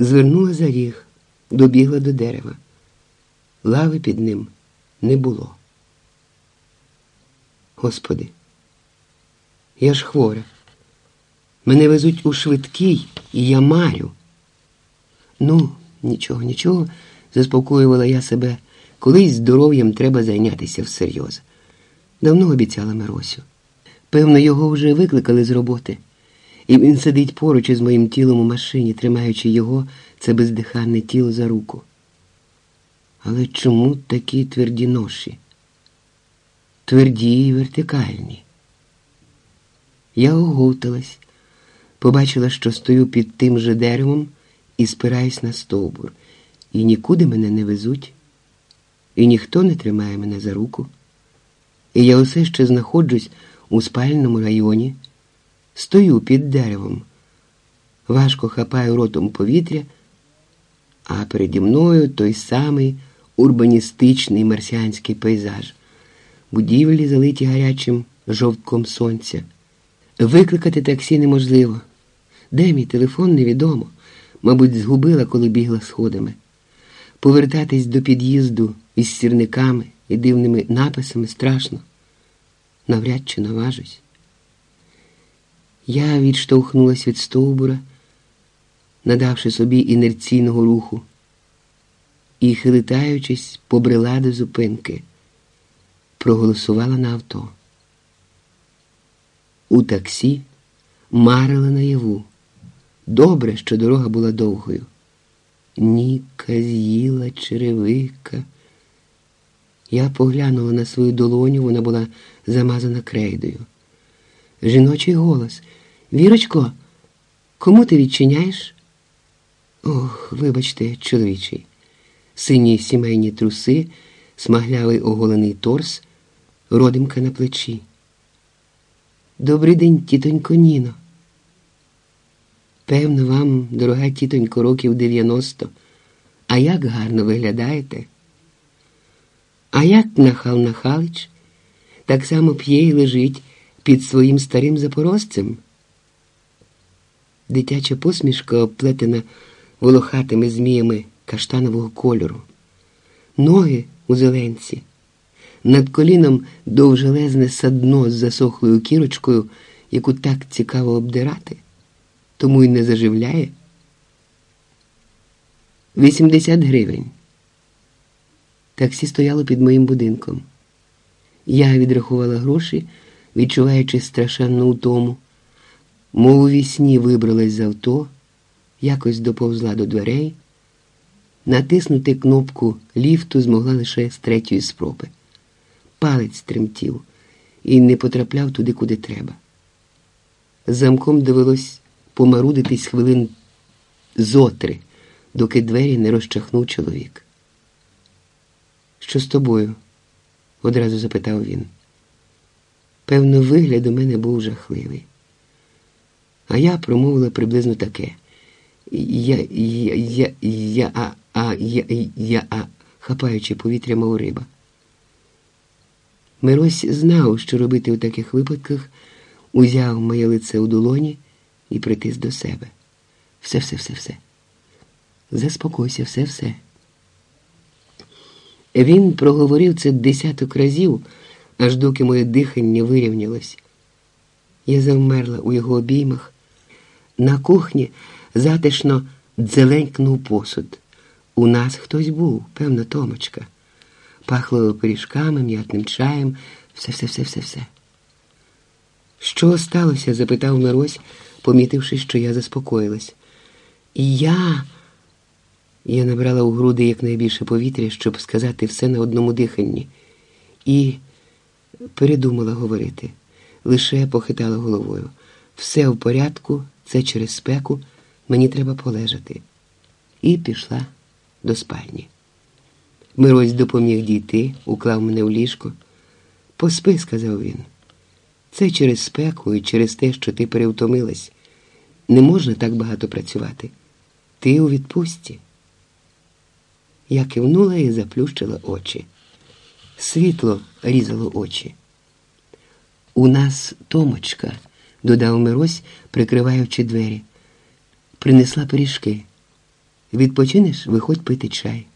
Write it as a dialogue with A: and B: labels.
A: Звернула за ріг, добігла до дерева. Лави під ним не було. Господи, я ж хвора. Мене везуть у швидкий, і я марю. Ну, нічого, нічого, заспокоювала я себе. Колись здоров'ям треба зайнятися всерйоз. Давно обіцяла Миросю. Певно, його вже викликали з роботи, і він сидить поруч із моїм тілом у машині, тримаючи його, це бездиханне тіло за руку. Але чому такі тверді ноші? Тверді і вертикальні. Я оговталась, побачила, що стою під тим же деревом і спираюсь на стовбур, і нікуди мене не везуть, і ніхто не тримає мене за руку. І я усе ще знаходжусь у спальному районі, стою під деревом, важко хапаю ротом повітря, а переді мною той самий урбаністичний марсіанський пейзаж, будівлі, залиті гарячим жовтком сонця. Викликати таксі неможливо. Де мій телефон невідомо. Мабуть, згубила, коли бігла сходами. Повертатись до під'їзду із сірниками і дивними написами страшно. Навряд чи наважусь. Я відштовхнулась від стовбура, надавши собі інерційного руху, і, хилитаючись, побрела до зупинки, проголосувала на авто. У таксі марила наяву. Добре, що дорога була довгою. Ніка з'їла черевика. Я поглянула на свою долоню, вона була замазана крейдою. Жіночий голос. Вірочко, кому ти відчиняєш? Ох, вибачте, чоловічий. Сині сімейні труси, смаглявий оголений торс, родимка на плечі. Добрий день, тітонько Ніно. Певно, вам, дорога тітонько, років 90. А як гарно виглядаєте? А як нахал Нахалич так само п'є і лежить під своїм старим запорожцем? Дитяча посмішка оплетена волохатими зміями каштанового кольору, ноги у зеленці, над коліном довжелезне садно з засохлою кірочкою, яку так цікаво обдирати, тому й не заживляє. 80 гривень. Таксі стояло під моїм будинком. Я відрахувала гроші, відчуваючи страшенну утому, мов у вісні вибралась з авто, якось доповзла до дверей. Натиснути кнопку ліфту змогла лише з третьої спроби. Палець тремтів і не потрапляв туди, куди треба. Замком довелось помарудитись хвилин зотри, доки двері не розчахнув чоловік. Що з тобою? одразу запитав він. Певно, вигляд у мене був жахливий. А я промовила приблизно таке. Я, я, я, я, а, я, я, а, хапаючи повітря, мов риба. Мирось знав, що робити у таких випадках, узяв моє лице у долоні і притис до себе. Все, все, все, все. Заспокойся, все, все. Він проговорив це десяток разів, аж доки моє дихання вирівнялось. Я завмерла у його обіймах. На кухні затишно дзеленькнув посуд. У нас хтось був, певно, Томочка. Пахло пиріжками, м'ятним чаєм, все-все-все-все-все. Що сталося? запитав Мирось, помітивши, що я заспокоїлась. Я. Я набрала у груди якнайбільше повітря, щоб сказати все на одному диханні, і передумала говорити, лише похитала головою. Все в порядку, це через спеку, мені треба полежати. І пішла до спальні. Мирось допоміг дійти, уклав мене в ліжко. Поспи, сказав він. Це через спеку і через те, що ти перевтомилась. Не можна так багато працювати. Ти у відпустці. Я кивнула і заплющила очі. Світло різало очі. У нас Томочка, додав Мирось, прикриваючи двері, принесла пиріжки. Відпочинеш, виходь пити чай.